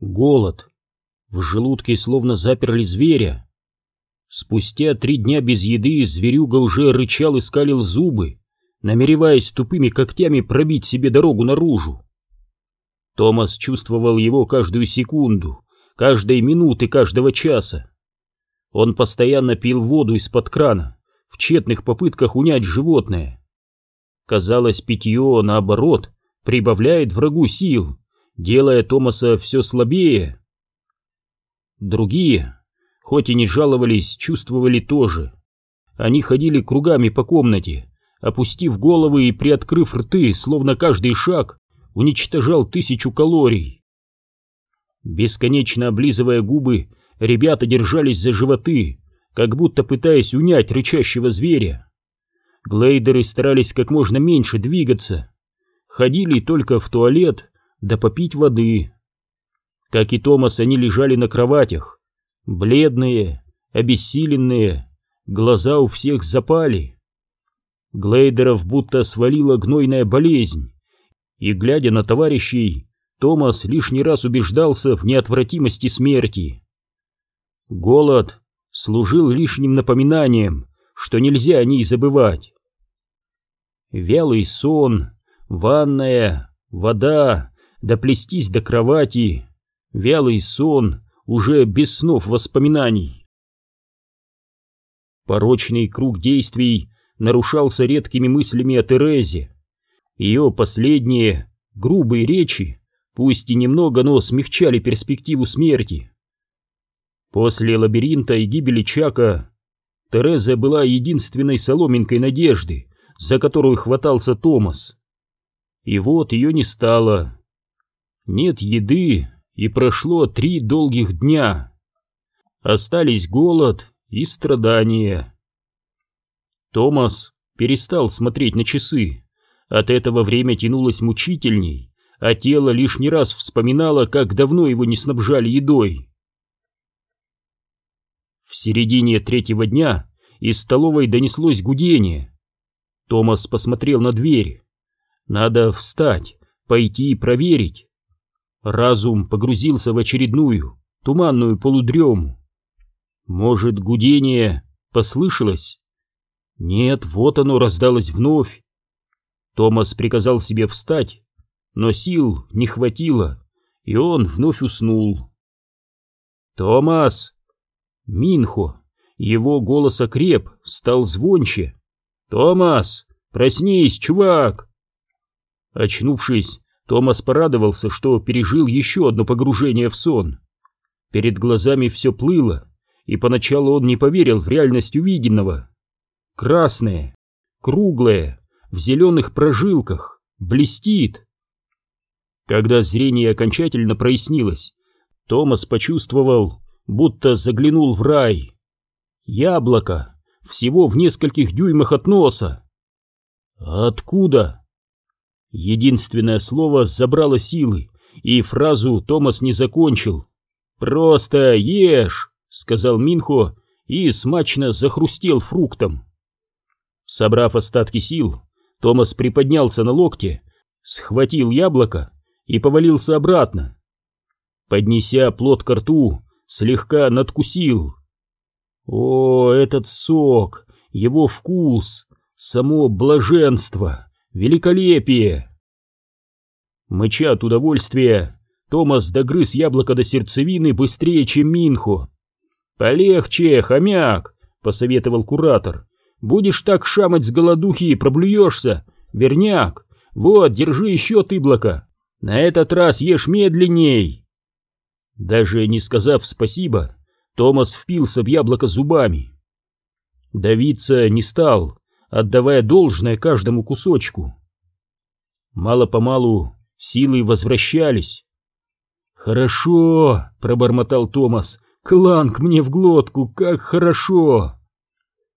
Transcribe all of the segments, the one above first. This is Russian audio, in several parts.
Голод. В желудке словно заперли зверя. Спустя три дня без еды зверюга уже рычал и скалил зубы, намереваясь тупыми когтями пробить себе дорогу наружу. Томас чувствовал его каждую секунду, каждой минуты, каждого часа. Он постоянно пил воду из-под крана, в тщетных попытках унять животное. Казалось, питье, наоборот, прибавляет врагу сил, делая Томаса все слабее. Другие, хоть и не жаловались, чувствовали тоже. Они ходили кругами по комнате, опустив головы и приоткрыв рты, словно каждый шаг уничтожал тысячу калорий. Бесконечно облизывая губы, ребята держались за животы, как будто пытаясь унять рычащего зверя. Глейдеры старались как можно меньше двигаться, ходили только в туалет да попить воды. Как и Томас, они лежали на кроватях, бледные, обессиленные, глаза у всех запали. Глейдеров будто свалила гнойная болезнь, и, глядя на товарищей, Томас лишний раз убеждался в неотвратимости смерти. Голод служил лишним напоминанием, что нельзя о ней забывать. Вялый сон, ванная, вода, доплестись до кровати, вялый сон, уже без снов воспоминаний. Порочный круг действий нарушался редкими мыслями о Терезе, ее последние грубые речи, пусть и немного, но смягчали перспективу смерти. После лабиринта и гибели Чака Тереза была единственной соломинкой надежды, за которую хватался Томас. И вот ее не стало. Нет еды, и прошло три долгих дня. Остались голод и страдания. Томас перестал смотреть на часы. От этого время тянулось мучительней, а тело лишний раз вспоминало, как давно его не снабжали едой. В середине третьего дня из столовой донеслось гудение. Томас посмотрел на дверь. Надо встать, пойти и проверить. Разум погрузился в очередную, туманную полудрему. Может, гудение послышалось? Нет, вот оно раздалось вновь. Томас приказал себе встать, но сил не хватило, и он вновь уснул. «Томас!» Минхо, его голос окреп, стал звонче. «Томас, проснись, чувак!» Очнувшись, Томас порадовался, что пережил еще одно погружение в сон. Перед глазами все плыло, и поначалу он не поверил в реальность увиденного. Красное, круглое, в зеленых прожилках, блестит. Когда зрение окончательно прояснилось, Томас почувствовал, будто заглянул в рай. Яблоко, всего в нескольких дюймах от носа. Откуда? Единственное слово забрало силы, и фразу Томас не закончил. «Просто ешь!» — сказал Минхо и смачно захрустел фруктом. Собрав остатки сил, Томас приподнялся на локте, схватил яблоко и повалился обратно. Поднеся плод к рту, слегка надкусил. О, этот сок, его вкус, само блаженство, великолепие! Мыча от удовольствия, Томас догрыз яблоко до сердцевины быстрее, чем Минху. «Полегче, хомяк!» — посоветовал куратор. Будешь так шамать с голодухи и проблюешься. Верняк, вот, держи еще тыблоко. На этот раз ешь медленней. Даже не сказав спасибо, Томас впился в яблоко зубами. Давиться не стал, отдавая должное каждому кусочку. Мало-помалу силы возвращались. «Хорошо!» — пробормотал Томас. «Кланк мне в глотку, как хорошо!»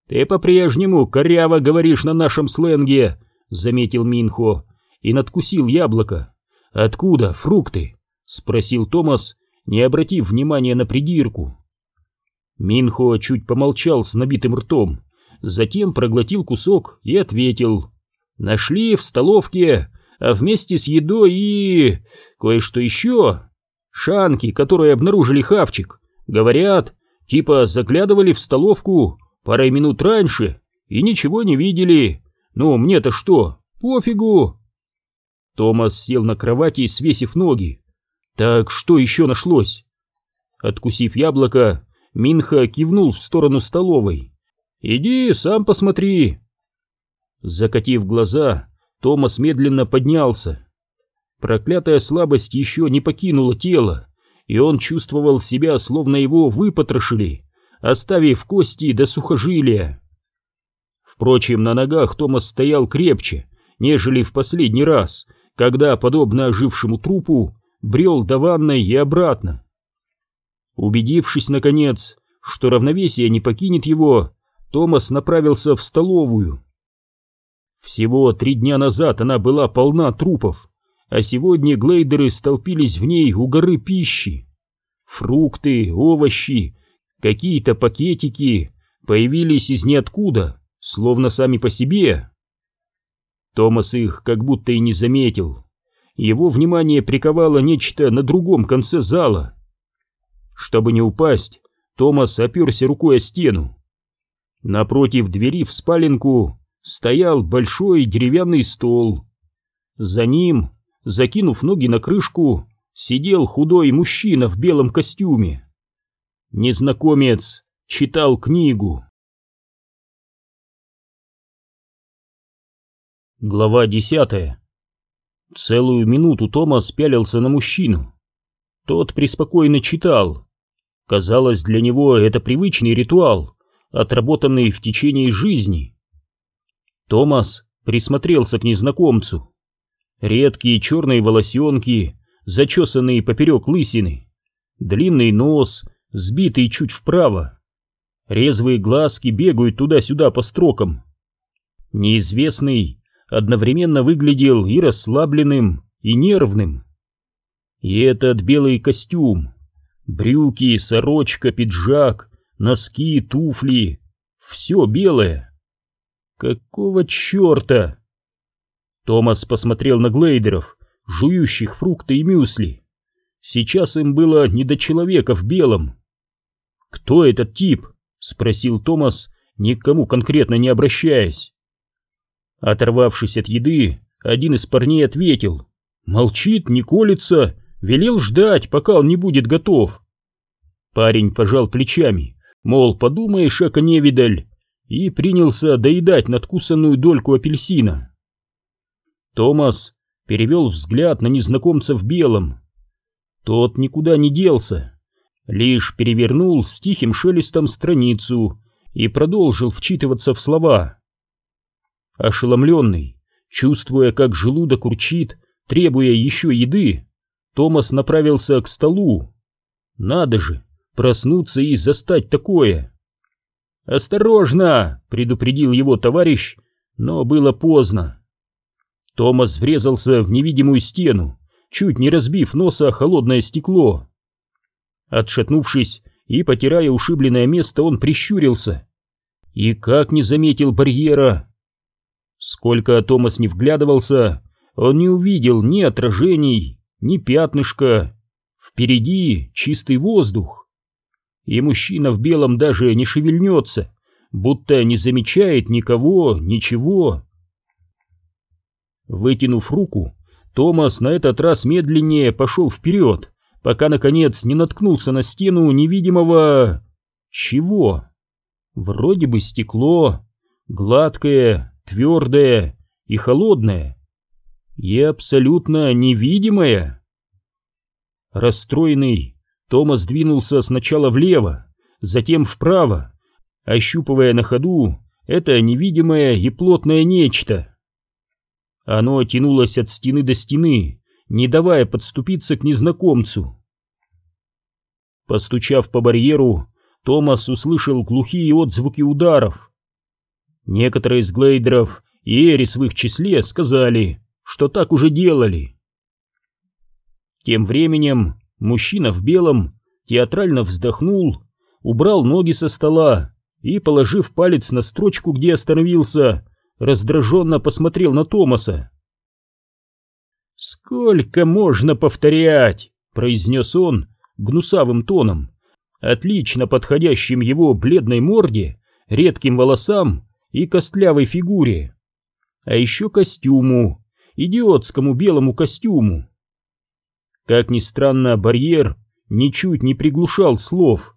«Ты по-прежнему коряво говоришь на нашем сленге», — заметил Минхо и надкусил яблоко. «Откуда фрукты?» — спросил Томас, не обратив внимания на придирку. Минхо чуть помолчал с набитым ртом, затем проглотил кусок и ответил. «Нашли в столовке, а вместе с едой и... кое-что еще. Шанки, которые обнаружили хавчик, говорят, типа заглядывали в столовку парой минут раньше и ничего не видели. Ну, мне-то что, пофигу. Томас сел на кровати, свесив ноги. Так что еще нашлось? Откусив яблоко, Минха кивнул в сторону столовой. «Иди, сам посмотри». Закатив глаза, Томас медленно поднялся. Проклятая слабость еще не покинула тело, и он чувствовал себя, словно его выпотрошили, оставив кости до сухожилия. Впрочем, на ногах Томас стоял крепче, нежели в последний раз, когда, подобно ожившему трупу, брел до ванной и обратно. Убедившись, наконец, что равновесие не покинет его, Томас направился в столовую. Всего три дня назад она была полна трупов, а сегодня глейдеры столпились в ней у горы пищи. Фрукты, овощи, какие-то пакетики появились из ниоткуда, словно сами по себе. Томас их как будто и не заметил. Его внимание приковало нечто на другом конце зала. Чтобы не упасть, Томас оперся рукой о стену. Напротив двери в спаленку стоял большой деревянный стол. За ним, закинув ноги на крышку, сидел худой мужчина в белом костюме. Незнакомец читал книгу. Глава десятая. Целую минуту Томас пялился на мужчину. Тот преспокойно читал. Казалось, для него это привычный ритуал, отработанный в течение жизни. Томас присмотрелся к незнакомцу. Редкие черные волосенки, зачесанные поперек лысины, длинный нос, сбитый чуть вправо. Резвые глазки бегают туда-сюда по строкам. Неизвестный одновременно выглядел и расслабленным, и нервным. И этот белый костюм, брюки, сорочка, пиджак, носки, туфли — все белое. Какого черта? Томас посмотрел на глейдеров, жующих фрукты и мюсли. Сейчас им было не до человека в белом. «Кто этот тип?» — спросил Томас, никому конкретно не обращаясь. Оторвавшись от еды, один из парней ответил. Молчит, не колется, велел ждать, пока он не будет готов. Парень пожал плечами, мол, подумаешь, эко невидаль, и принялся доедать надкусанную дольку апельсина. Томас перевел взгляд на незнакомца в белом. Тот никуда не делся, лишь перевернул с тихим шелестом страницу и продолжил вчитываться в слова. Ошеломленный, чувствуя, как желудок урчит, требуя еще еды, Томас направился к столу. Надо же, проснуться и застать такое. «Осторожно!» — предупредил его товарищ, но было поздно. Томас врезался в невидимую стену, чуть не разбив носа холодное стекло. Отшатнувшись и потирая ушибленное место, он прищурился. И как не заметил барьера, Сколько Томас не вглядывался, он не увидел ни отражений, ни пятнышка. Впереди чистый воздух. И мужчина в белом даже не шевельнется, будто не замечает никого, ничего. Вытянув руку, Томас на этот раз медленнее пошел вперед, пока, наконец, не наткнулся на стену невидимого... Чего? Вроде бы стекло, гладкое, твердое и холодное, и абсолютно невидимое. Расстроенный, Томас двинулся сначала влево, затем вправо, ощупывая на ходу это невидимое и плотное нечто. Оно тянулось от стены до стены, не давая подступиться к незнакомцу. Постучав по барьеру, Томас услышал глухие отзвуки ударов. Некоторые из глейдеров и Эрис в их числе сказали, что так уже делали. Тем временем мужчина в белом театрально вздохнул, убрал ноги со стола и, положив палец на строчку, где остановился, раздраженно посмотрел на Томаса. «Сколько можно повторять?» — произнес он гнусавым тоном, отлично подходящим его бледной морде, редким волосам и костлявой фигуре. А еще костюму, идиотскому белому костюму. Как ни странно, барьер ничуть не приглушал слов.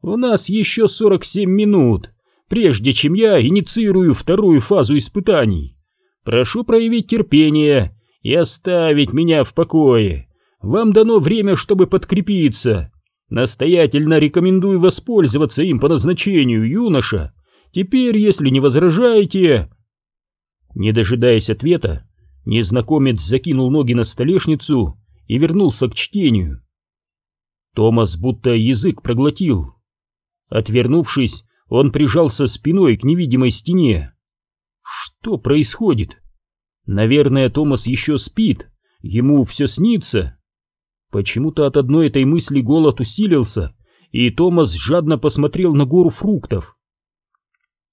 «У нас еще 47 минут, прежде чем я инициирую вторую фазу испытаний. Прошу проявить терпение и оставить меня в покое. Вам дано время, чтобы подкрепиться. Настоятельно рекомендую воспользоваться им по назначению, юноша. Теперь, если не возражаете...» Не дожидаясь ответа, незнакомец закинул ноги на столешницу и вернулся к чтению. Томас будто язык проглотил. Отвернувшись, он прижался спиной к невидимой стене. Что происходит? Наверное, Томас еще спит, ему все снится. Почему-то от одной этой мысли голод усилился, и Томас жадно посмотрел на гору фруктов.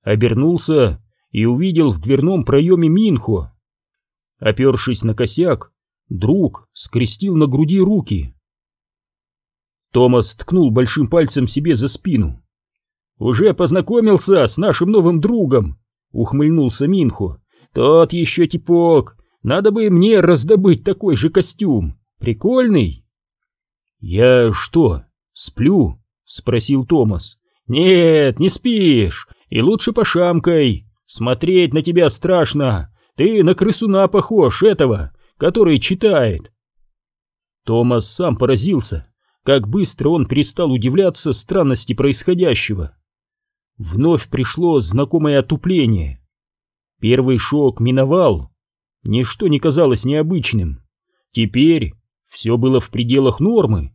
Обернулся и увидел в дверном проеме Минхо. Опершись на косяк, друг скрестил на груди руки. Томас ткнул большим пальцем себе за спину. «Уже познакомился с нашим новым другом», — ухмыльнулся Минхо. «Тот еще типок. Надо бы мне раздобыть такой же костюм. Прикольный». «Я что, сплю?» — спросил Томас. «Нет, не спишь, и лучше пошамкой. Смотреть на тебя страшно. Ты на крысуна похож этого, который читает». Томас сам поразился, как быстро он перестал удивляться странности происходящего. Вновь пришло знакомое отупление. Первый шок миновал. Ничто не казалось необычным. Теперь все было в пределах нормы.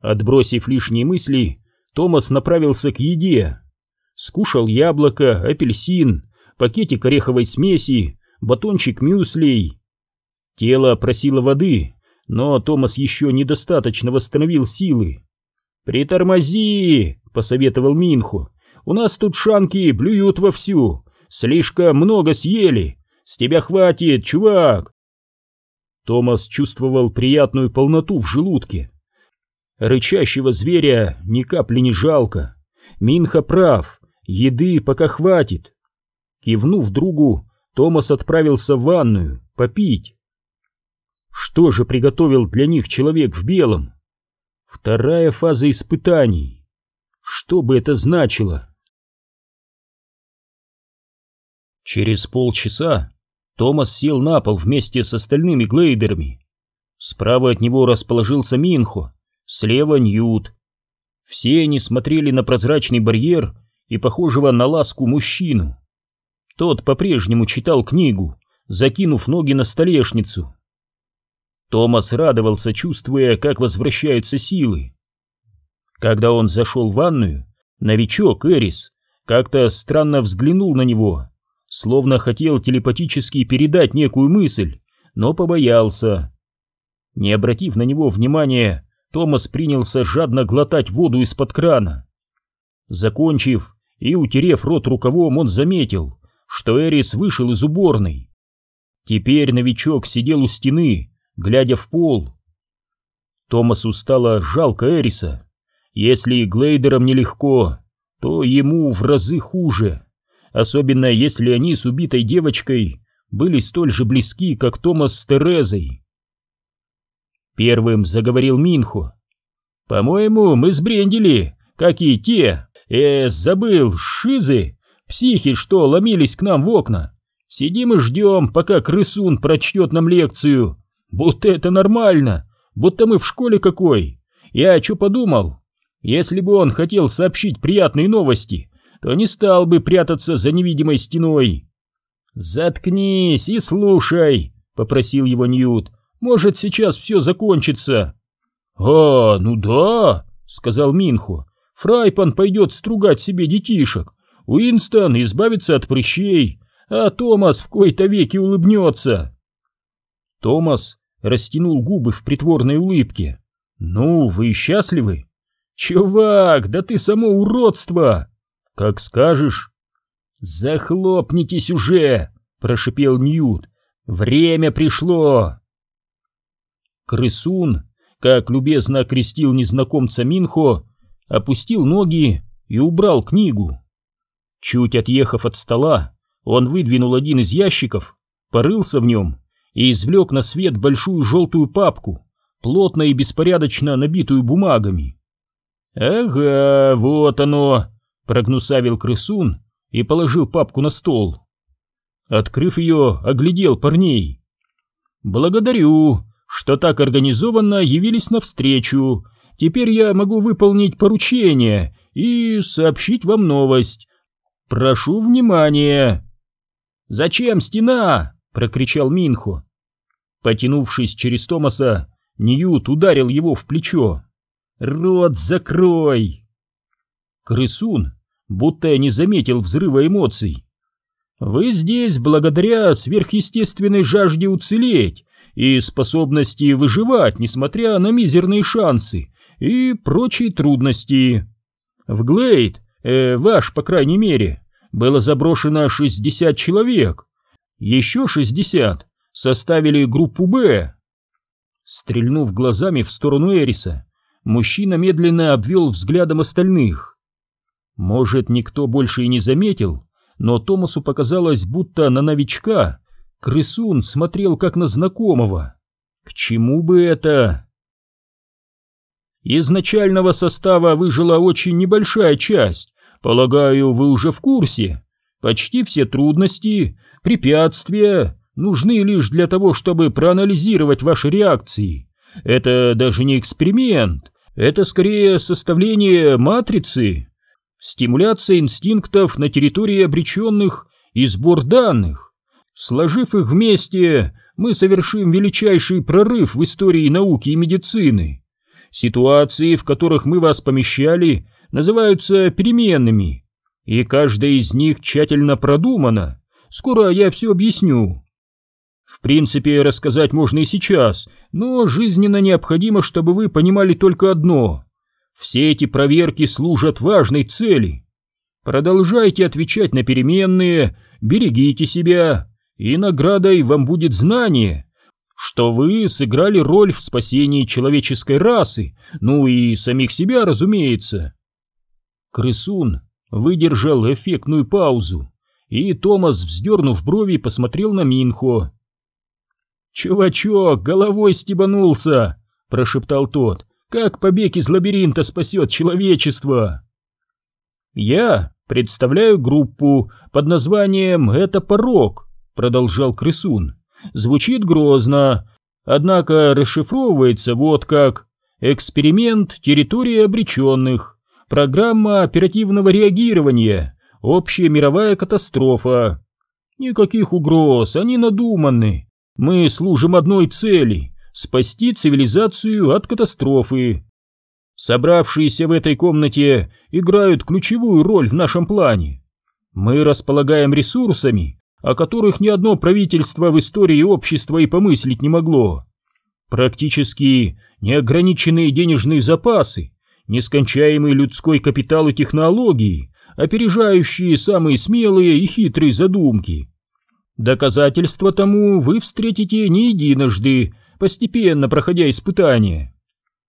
Отбросив лишние мысли, Томас направился к еде. Скушал яблоко, апельсин, пакетик ореховой смеси, батончик мюслей. Тело просило воды, но Томас еще недостаточно восстановил силы. «Притормози!» — посоветовал Минху. «У нас тут шанки блюют вовсю. Слишком много съели. С тебя хватит, чувак!» Томас чувствовал приятную полноту в желудке. Рычащего зверя ни капли не жалко. Минха прав, еды пока хватит. Кивнув другу, Томас отправился в ванную попить. Что же приготовил для них человек в белом? Вторая фаза испытаний. Что бы это значило? Через полчаса Томас сел на пол вместе с остальными глейдерами. Справа от него расположился Минхо, слева Ньют. Все они смотрели на прозрачный барьер и похожего на ласку мужчину. Тот по-прежнему читал книгу, закинув ноги на столешницу. Томас радовался, чувствуя, как возвращаются силы. Когда он зашел в ванную, новичок Эрис как-то странно взглянул на него, словно хотел телепатически передать некую мысль, но побоялся. Не обратив на него внимания, Томас принялся жадно глотать воду из-под крана. Закончив и утерев рот рукавом, он заметил, что Эрис вышел из уборной. Теперь новичок сидел у стены, глядя в пол. Томасу стало жалко Эриса. Если Глейдерам нелегко, то ему в разы хуже, особенно если они с убитой девочкой были столь же близки, как Томас с Терезой. Первым заговорил Минхо. «По-моему, мы сбрендили, как и те. Э, забыл, шизы, психи, что ломились к нам в окна. Сидим и ждем, пока крысун прочтет нам лекцию. Будто это нормально, будто мы в школе какой. Я что подумал? Если бы он хотел сообщить приятные новости, то не стал бы прятаться за невидимой стеной. «Заткнись и слушай», — попросил его Ньют. «Может, сейчас все закончится». «А, ну да», — сказал Минху. «Фрайпан пойдет стругать себе детишек. Уинстон избавится от прыщей, а Томас в кои-то веки улыбнется». Томас растянул губы в притворной улыбке. «Ну, вы счастливы?» «Чувак, да ты само уродство!» «Как скажешь». «Захлопнитесь уже!» — прошипел Ньют. «Время пришло!» Крысун как любезно окрестил незнакомца Минхо, опустил ноги и убрал книгу. Чуть отъехав от стола, он выдвинул один из ящиков, порылся в нем и извлек на свет большую желтую папку, плотно и беспорядочно набитую бумагами. «Ага, вот оно!» — прогнусавил крысун и положил папку на стол. Открыв ее, оглядел парней. «Благодарю, что так организованно явились навстречу. Теперь я могу выполнить поручение и сообщить вам новость. Прошу внимания!» «Зачем стена?» — прокричал Минхо. Потянувшись через Томаса, Ньют ударил его в плечо. «Рот закрой!» Крысун будто не заметил взрыва эмоций. «Вы здесь благодаря сверхъестественной жажде уцелеть и способности выживать, несмотря на мизерные шансы и прочие трудности. В Глейд, э, ваш, по крайней мере, было заброшено 60 человек. Еще 60 составили группу «Б». Стрельнув глазами в сторону Эриса, мужчина медленно обвел взглядом остальных. Может, никто больше и не заметил, но Томасу показалось, будто на новичка крысун смотрел как на знакомого. К чему бы это? Из начального состава выжила очень небольшая часть, Полагаю, вы уже в курсе. Почти все трудности, препятствия нужны лишь для того, чтобы проанализировать ваши реакции. Это даже не эксперимент, это скорее составление матрицы, стимуляция инстинктов на территории обреченных и сбор данных. Сложив их вместе, мы совершим величайший прорыв в истории науки и медицины. Ситуации, в которых мы вас помещали, называются переменными, и каждая из них тщательно продумана. Скоро я все объясню. В принципе, рассказать можно и сейчас, но жизненно необходимо, чтобы вы понимали только одно. Все эти проверки служат важной цели. Продолжайте отвечать на переменные, берегите себя, и наградой вам будет знание, что вы сыграли роль в спасении человеческой расы, ну и самих себя, разумеется. Крысун выдержал эффектную паузу, и Томас, вздернув брови, посмотрел на Минхо. «Чувачок, головой стебанулся!» — прошептал тот. «Как побег из лабиринта спасет человечество?» «Я представляю группу под названием «Это порог», — продолжал Крысун. «Звучит грозно, однако расшифровывается вот как «Эксперимент территории обреченных». Программа оперативного реагирования. Общая мировая катастрофа. Никаких угроз, они надуманы. Мы служим одной цели — спасти цивилизацию от катастрофы. Собравшиеся в этой комнате играют ключевую роль в нашем плане. Мы располагаем ресурсами, о которых ни одно правительство в истории общества и помыслить не могло. Практически неограниченные денежные запасы, нескончаемый людской капитал и технологии, опережающие самые смелые и хитрые задумки. Доказательства тому вы встретите не единожды, постепенно проходя испытания.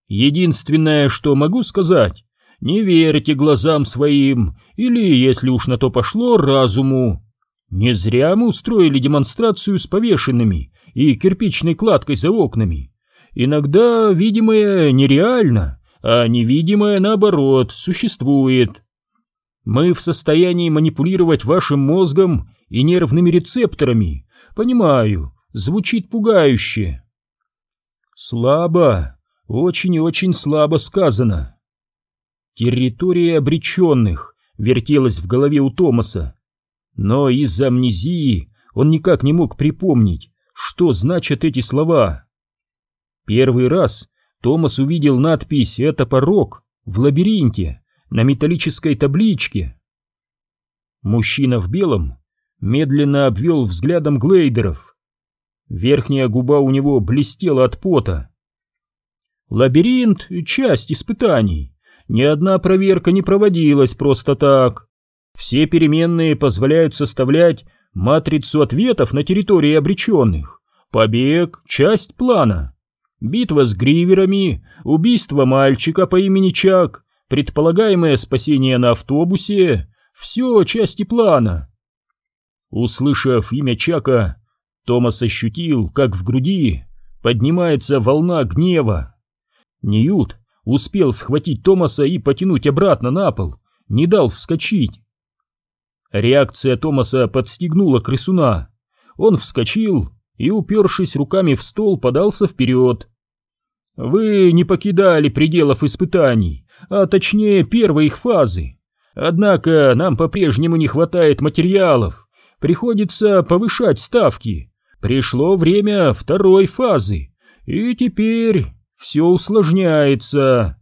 Единственное, что могу сказать, не верьте глазам своим, или, если уж на то пошло, разуму. Не зря мы устроили демонстрацию с повешенными и кирпичной кладкой за окнами. Иногда видимое нереально, а невидимое, наоборот, существует. Мы в состоянии манипулировать вашим мозгом и нервными рецепторами. Понимаю, звучит пугающе. Слабо, очень и очень слабо сказано. Территория обреченных вертелась в голове у Томаса. Но из-за амнезии он никак не мог припомнить, что значат эти слова. Первый раз Томас увидел надпись «Это порог» в лабиринте на металлической табличке. Мужчина в белом медленно обвел взглядом глейдеров. Верхняя губа у него блестела от пота. Лабиринт — часть испытаний. Ни одна проверка не проводилась просто так. Все переменные позволяют составлять матрицу ответов на территории обреченных. Побег — часть плана. Битва с гриверами, убийство мальчика по имени Чак, предполагаемое спасение на автобусе — все части плана. Услышав имя Чака, Томас ощутил, как в груди поднимается волна гнева. Ньют успел схватить Томаса и потянуть обратно на пол, не дал вскочить. Реакция Томаса подстегнула крысуна. Он вскочил и, упершись руками в стол, подался вперед. «Вы не покидали пределов испытаний, а точнее первой их фазы. Однако нам по-прежнему не хватает материалов, приходится повышать ставки. Пришло время второй фазы, и теперь все усложняется».